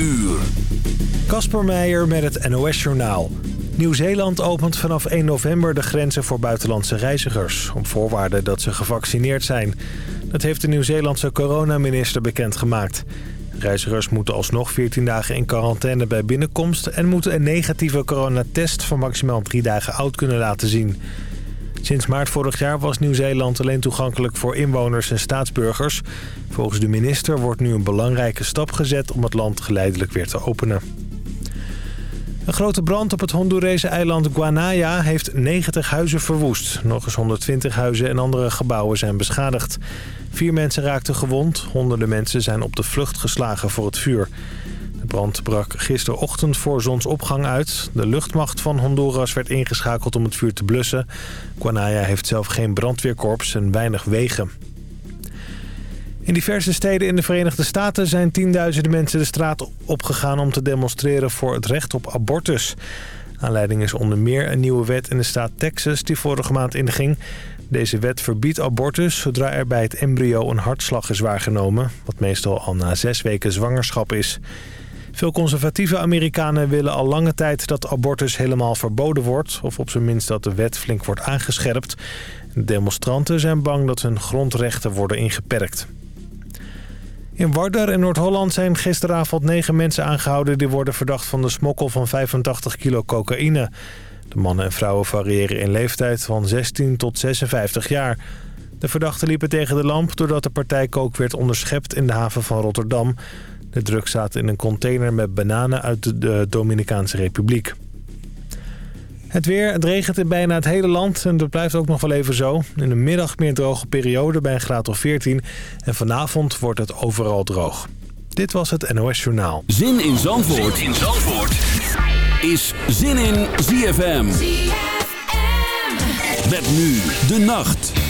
uur. Kasper Meijer met het NOS-journaal. Nieuw-Zeeland opent vanaf 1 november de grenzen voor buitenlandse reizigers... op voorwaarde dat ze gevaccineerd zijn. Dat heeft de Nieuw-Zeelandse coronaminister bekendgemaakt. Reizigers moeten alsnog 14 dagen in quarantaine bij binnenkomst... en moeten een negatieve coronatest van maximaal drie dagen oud kunnen laten zien... Sinds maart vorig jaar was Nieuw-Zeeland alleen toegankelijk voor inwoners en staatsburgers. Volgens de minister wordt nu een belangrijke stap gezet om het land geleidelijk weer te openen. Een grote brand op het Hondurese eiland Guanaya heeft 90 huizen verwoest. Nog eens 120 huizen en andere gebouwen zijn beschadigd. Vier mensen raakten gewond. Honderden mensen zijn op de vlucht geslagen voor het vuur. Brand brak gisterochtend voor zonsopgang uit. De luchtmacht van Honduras werd ingeschakeld om het vuur te blussen. Guanaya heeft zelf geen brandweerkorps en weinig wegen. In diverse steden in de Verenigde Staten zijn tienduizenden mensen de straat opgegaan om te demonstreren voor het recht op abortus. Aanleiding is onder meer een nieuwe wet in de staat Texas die vorige maand inging. Deze wet verbiedt abortus zodra er bij het embryo een hartslag is waargenomen, wat meestal al na zes weken zwangerschap is. Veel conservatieve Amerikanen willen al lange tijd dat abortus helemaal verboden wordt... of op zijn minst dat de wet flink wordt aangescherpt. Demonstranten zijn bang dat hun grondrechten worden ingeperkt. In Warder in Noord-Holland zijn gisteravond negen mensen aangehouden... die worden verdacht van de smokkel van 85 kilo cocaïne. De mannen en vrouwen variëren in leeftijd van 16 tot 56 jaar... De verdachten liepen tegen de lamp doordat de partij kook werd onderschept in de haven van Rotterdam. De drugs zaten in een container met bananen uit de Dominicaanse Republiek. Het weer, het regent in bijna het hele land en dat blijft ook nog wel even zo. In de middag meer droge periode bij een graad of 14 en vanavond wordt het overal droog. Dit was het NOS Journaal. Zin in Zandvoort, zin in Zandvoort. is Zin in ZFM. ZFM. Met nu de nacht.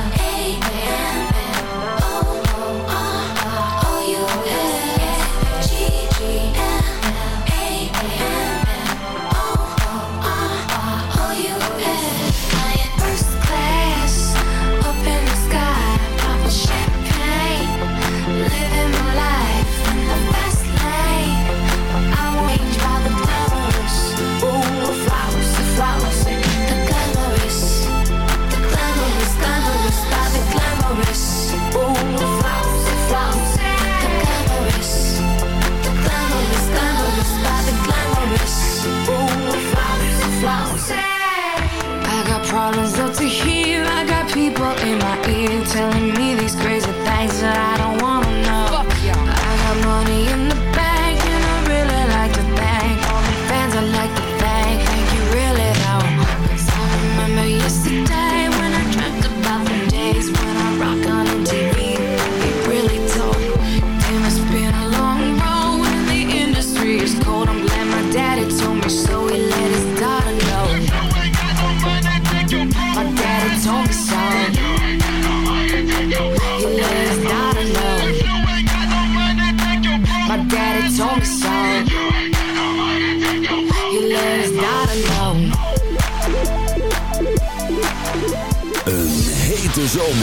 people in my ear telling me these crazy things that I don't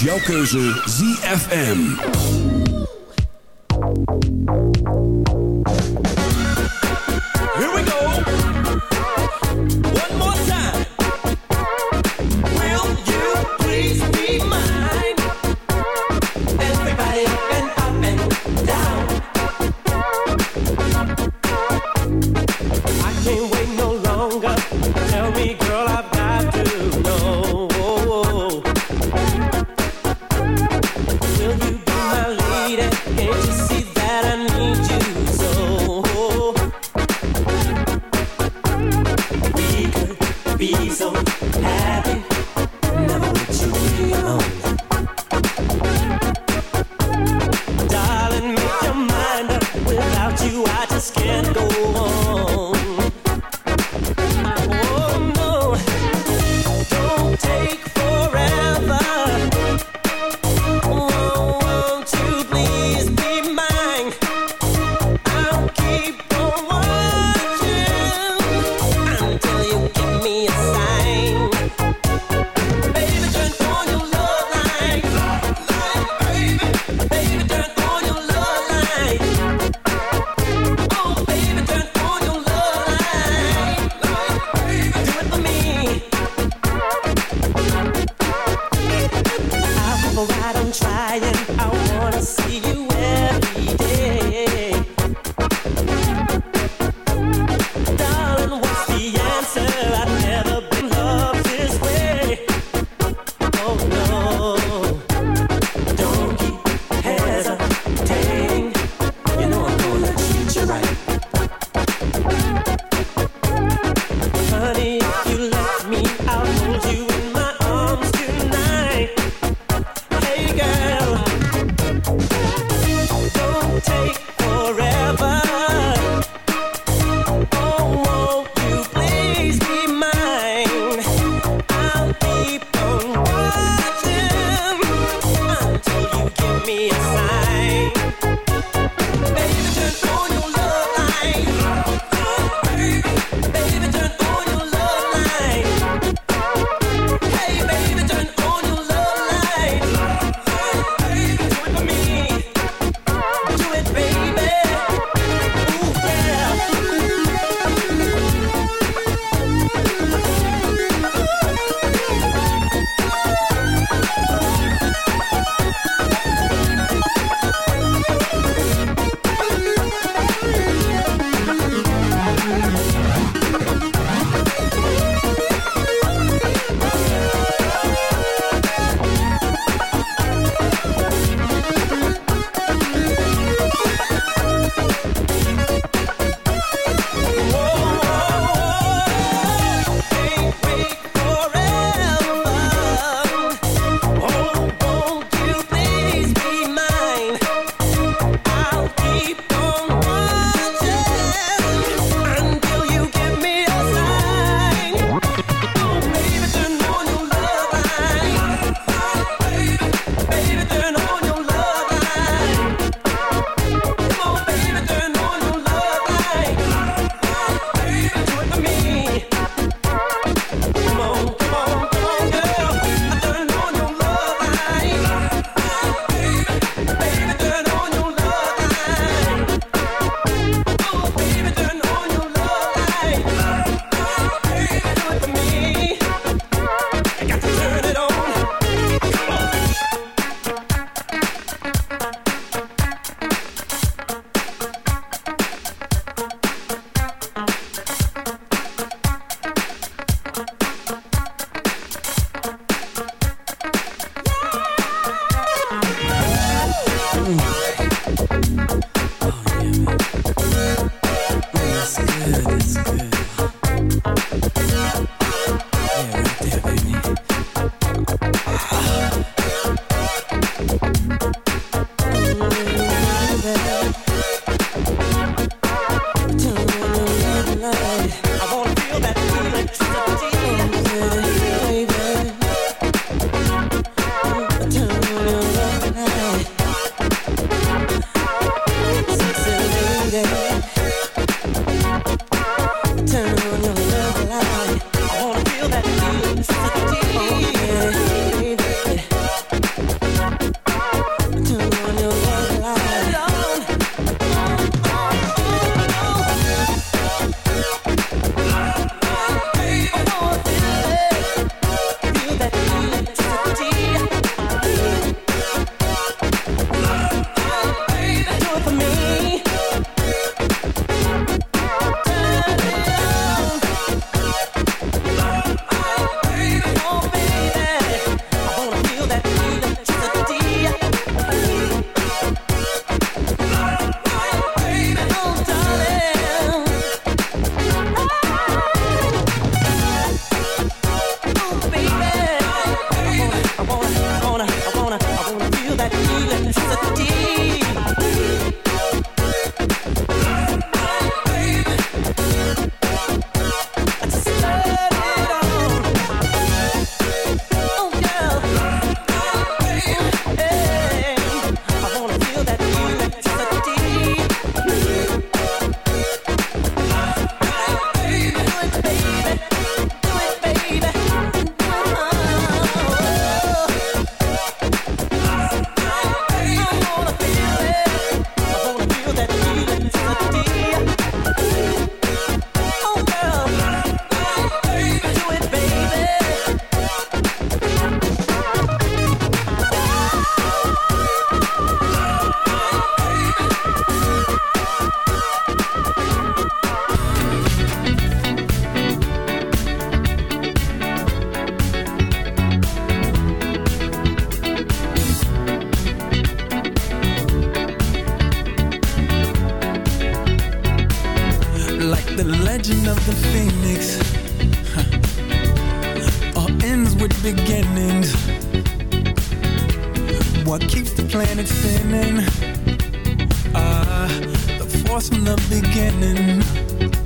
jouw keuze ZFM. trying. I wanna see you. running.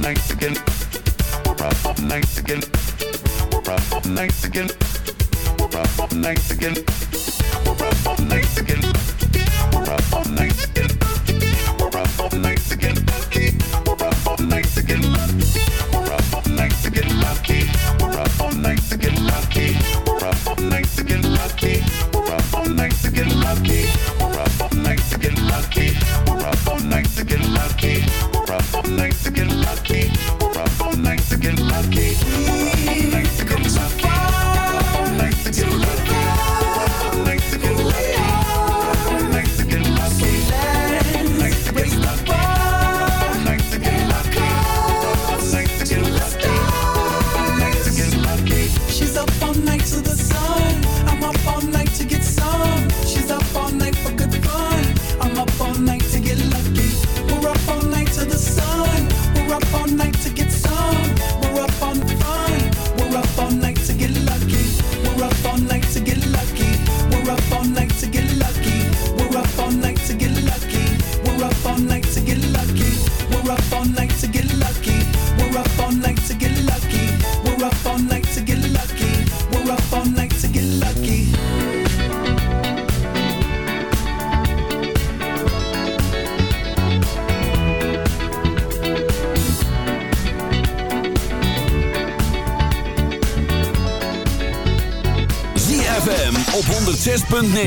nice again. We're up nice again. We're up nice again. We're up nice again. We're up nice again. We're up nice again. We're up nice again. We're up nice again. We're up nice again. Lucky. We're up nice again. Lucky. We're up nice again.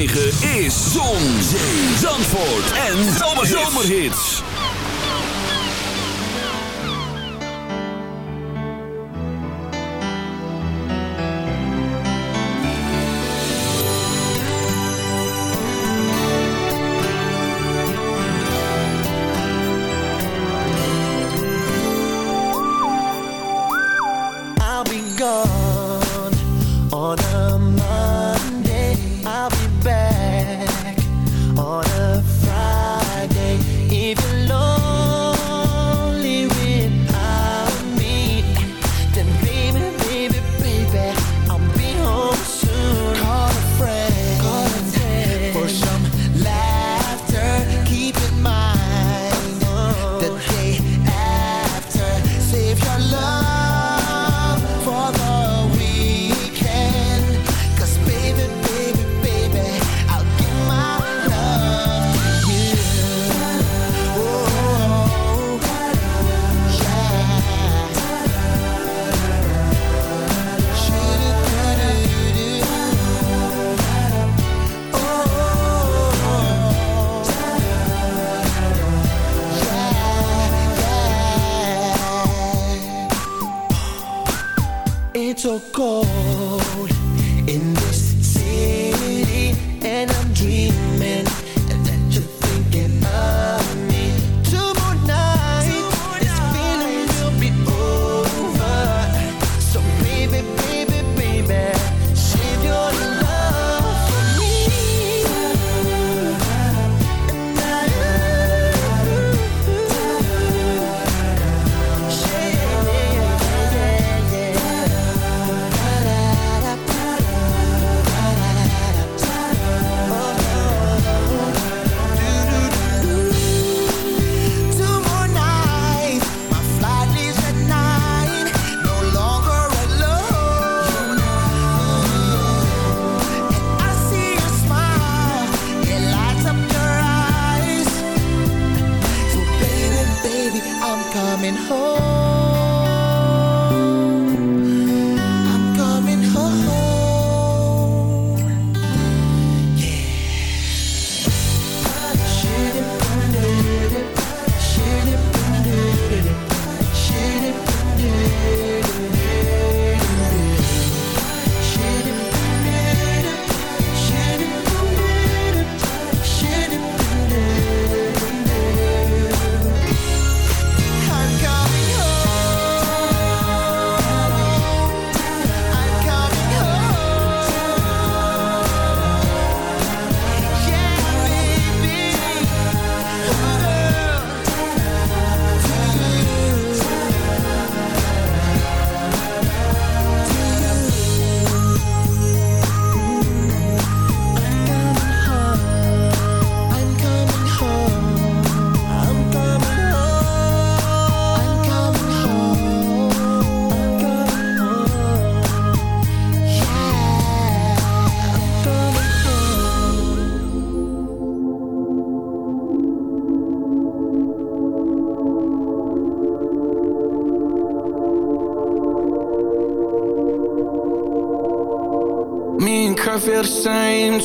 is Zon, Zandvoort en Zomerhits. so cold.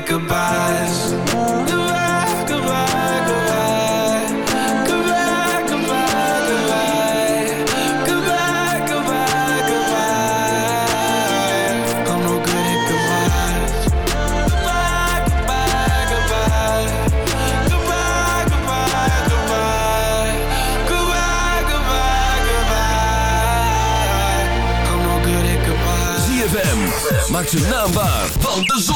Goodbyes. ZFM. Maak zijn naam waar, want de zon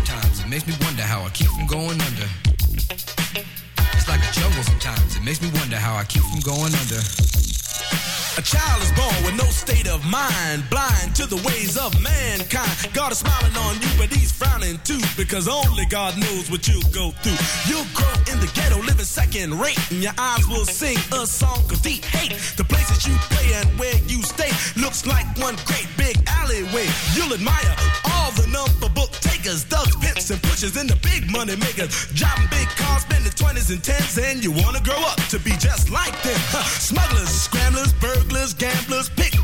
Makes me wonder how I keep from going under. It's like a jungle sometimes. It makes me wonder how I keep from going under. A child is born with no state of mind, blind to the ways of mankind. God is smiling on you, but he's frowning too, because only God knows what you'll go through. You'll grow in the ghetto, second rate, and your eyes will sing a song of deep hate. The places you play and where you stay looks like one great big alleyway. You'll admire all the number book takers, thugs, pimps, and pushers, and the big money makers. Driving big cars, spending 20s and 10s, and you wanna grow up to be just like them. Huh. Smugglers, scramblers, burglars, gamblers,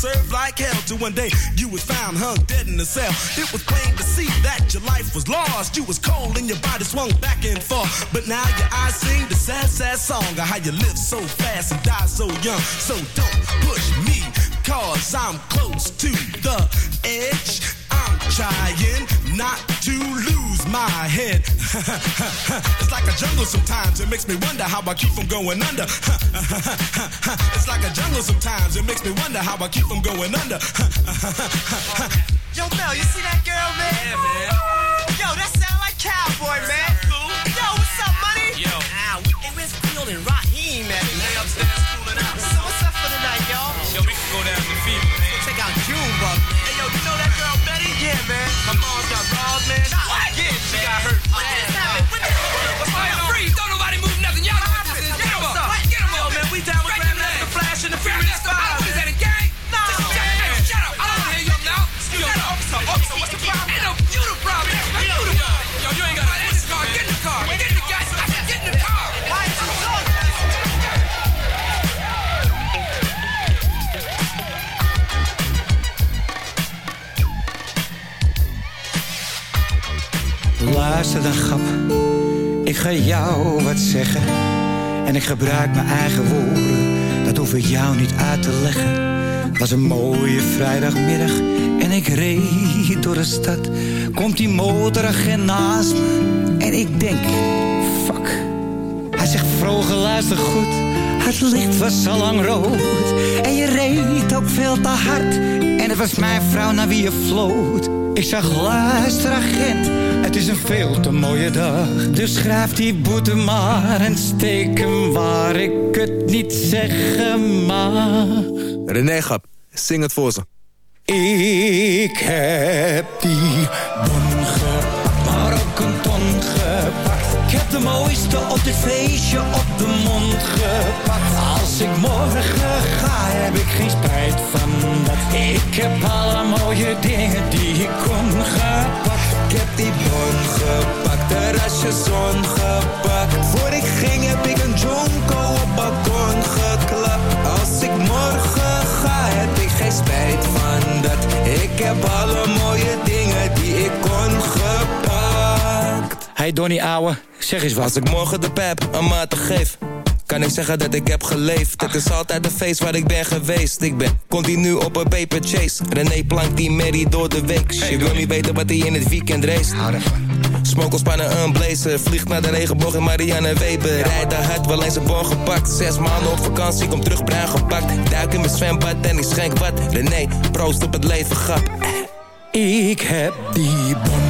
to serve like hell. Till one day you was found hung dead in a cell. It was plain to see that your life was lost. You was cold and your body swung back and forth. But now your eyes sing the sad, sad song of how you live so fast and die so young. So don't push me, cause I'm close to the edge. I'm trying not to lose my head. it's like a jungle sometimes. It makes me wonder how I keep from going under. it's like a jungle sometimes. It makes me wonder how I keep from going under. Yo, Mel, you see that girl, man? Yeah, man. Yo, that sound like cowboy, man. Yo, what's up, money? Yo. Ah, hey, where's Field and Raheem at? They upstairs cooling out. So what's up for the night, y'all? Yo, we can go down to Fever, man. Check out Junebug. Hey, yo, you know that girl Betty? Yeah, man. My mom got robbed, man. She got hurt. Luister dan, grap. Ik ga jou wat zeggen. En ik gebruik mijn eigen woorden. Dat hoef ik jou niet uit te leggen. Was een mooie vrijdagmiddag. En ik reed door de stad. Komt die motoragent naast me. En ik denk, fuck. Hij zegt, vroeger luister goed. Het licht was al lang rood. En je reed ook veel te hard. En het was mijn vrouw naar wie je floot. Ik zag, luister agent. Het is een veel te mooie dag. Dus schrijf die boete maar en steek hem waar ik het niet zeggen mag. René Gap, zing het voor ze. Ik heb die bon gepakt, maar ook een ton gepakt. Ik heb de mooiste op dit feestje op de mond gepakt. Als ik morgen heb ik geen spijt van dat. Ik heb alle mooie dingen die ik kon gepakt. Ik heb die bon gepakt, de rasje zon gepakt. Voor ik ging heb ik een jonko op balkon geklapt. Als ik morgen ga, heb ik geen spijt van dat. Ik heb alle mooie dingen die ik kon gepakt. Hey Donnie ouwe, zeg eens wat. Als ik morgen de pep een maat geef kan ik zeggen dat ik heb geleefd Het is altijd een feest waar ik ben geweest Ik ben continu op een paper chase René plankt die Mary door de week Je wil niet weten wat hij in het weekend race Smokelspannen een blazer. Vliegt naar de regenboog in Marianne Weber. Rijd de hard, wel eens een bon gepakt. Zes maanden op vakantie, kom terug bruin gepakt. Duik in mijn zwembad en ik schenk wat. René, proost op het leven, grap. Ik heb die bon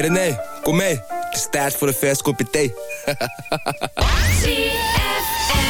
hey René, kom mee. Het is tijd voor een vers kopje thee.